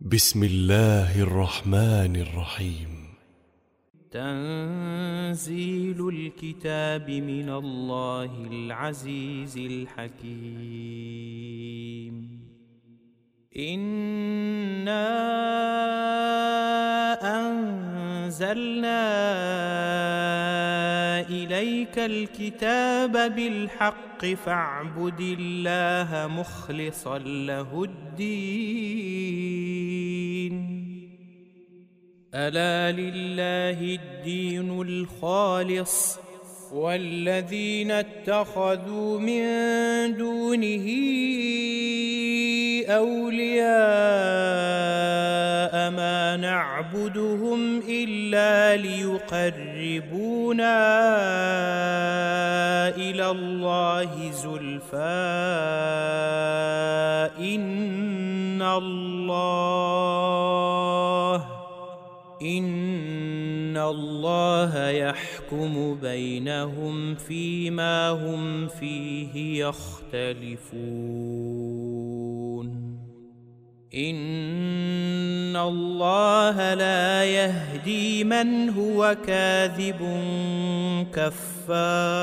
بسم الله الرحمن الرحيم. تنزيل الكتاب من الله العزيز الحكيم. إنا أنزلنا إليك الكتاب بالحق فاعبد الله مخلصا له الدين. ألا لله الدين الخالص؟ والذين اتخذوا من دونه أولياء ما نعبدهم إلا ليقربونا إلى الله زلفى إن الله إن الله يحكم بينهم فيما هم فيه يختلفون. إن الله لا يهدي من هو كاذب كفار.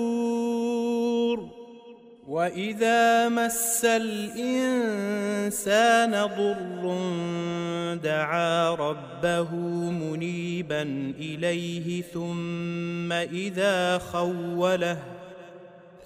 واذا مس الانسان ضر دعا ربه منيبا اليه ثم اذا خوله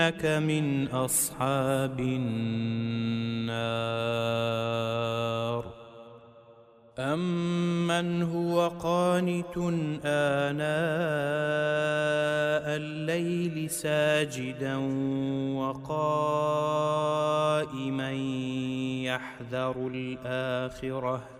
إنك من أصحاب النار. أمن هو قانت آناء الليل ساجدا وقائما يحذر الآخرة.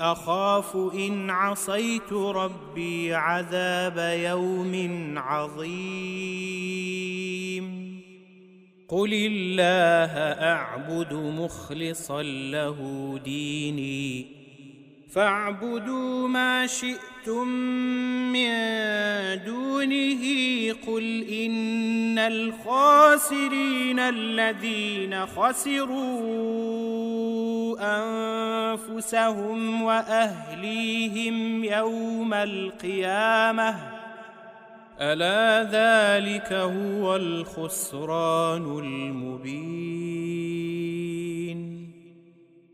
أخاف إن عصيت ربي عذاب يوم عظيم. قل الله أعبد مخلصا له ديني. فاعبدوا ما شئتم من دونه قل إن الخاسرين الذين خسروا أنفسهم وأهليهم يوم القيامة. ألا ذلك هو الخسران المبين.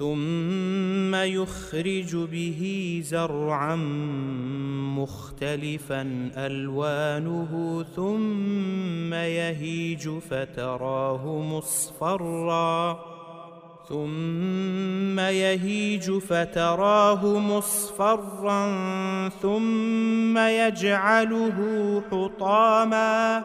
ثم يخرج به زرعا مختلفا ألوانه ثم يهيج فتراه مصفرا ثم يهيج فتراه مصفرا ثم يجعله حطاما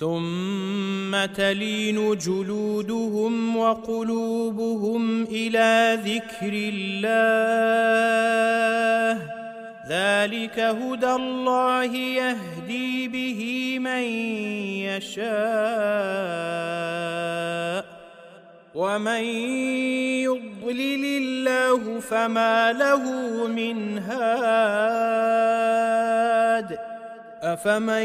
ثم تلين جلودهم وقلوبهم إلى ذكر الله ذلك هدى الله يهدي به من يشاء ومن يضلل الله فما له من هاد أفمن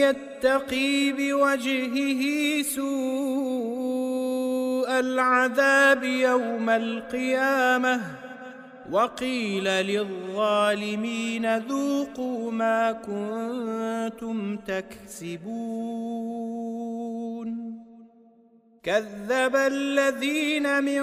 يتقي بوجهه سوء العذاب يوم القيامة وقيل للظالمين ذوقوا ما كنتم تكسبون كذب الذين من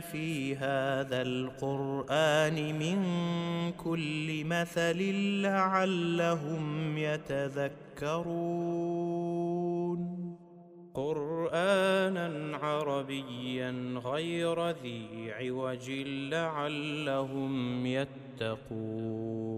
في هذا القرآن من كل مثل لعلهم يتذكرون. قرآنا عربيا غير ذي عوج لعلهم يتقون.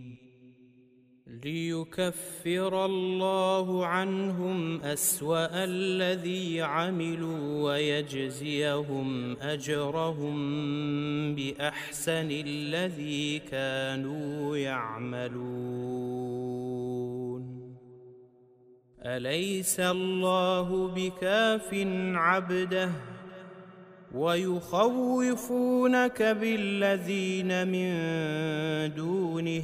ليكفر الله عنهم أسوأ الذي عملوا ويجزيهم أجرهم بأحسن الذي كانوا يعملون. أليس الله بكاف عبده؟ ويخوفونك بالذين من دونه.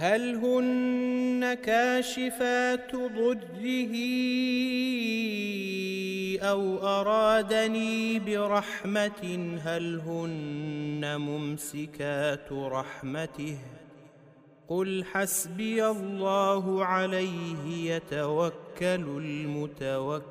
هل هن كاشفات ضره أو أرادني برحمة؟ هل هن ممسكات رحمته؟ قل حسبي الله عليه يتوكل المتوكلون.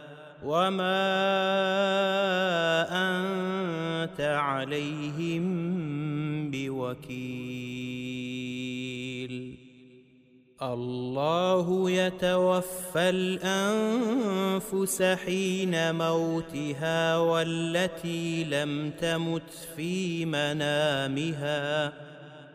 وما أنت عليهم بوكيل. الله يتوفى الأنفس حين موتها والتي لم تمت في منامها.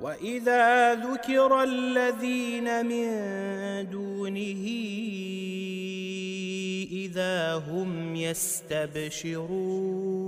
واذا ذكر الذين من دونه اذا هم يستبشرون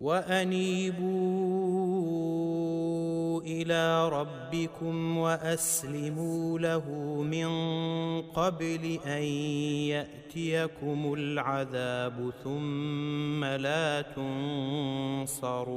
وأنيبوا إلى ربكم وأسلموا له من قبل أن يأتيكم العذاب ثم لا تنصرون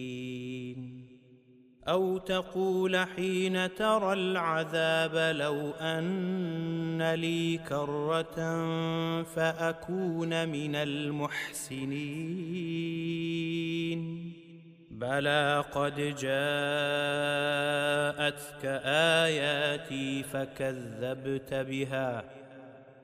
أو تقول حين ترى العذاب لو أن لي كرة فأكون من المحسنين. بلى قد جاءتك آياتي فكذبت بها.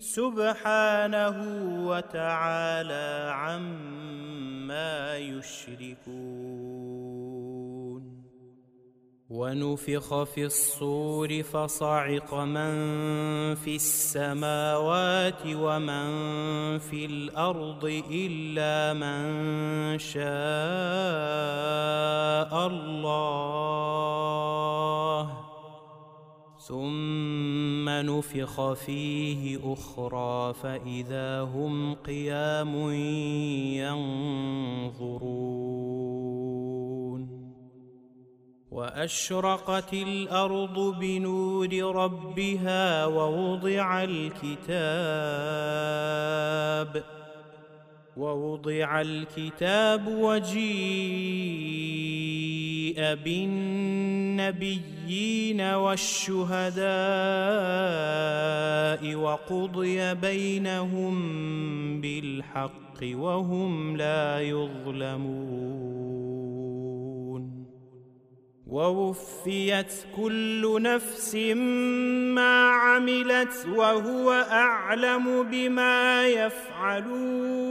سبحانه وتعالى عما يشركون. ونفخ في الصور فصعق من في السماوات ومن في الأرض إلا من شاء الله. ثم نفخ فيه أخرى فإذا هم قيام ينظرون. وأشرقت الأرض بنور ربها ووضع الكتاب ووضع الكتاب وجيء بالنبيين والشهداء وقضي بينهم بالحق وهم لا يظلمون. ووفيت كل نفس ما عملت وهو أعلم بما يفعلون.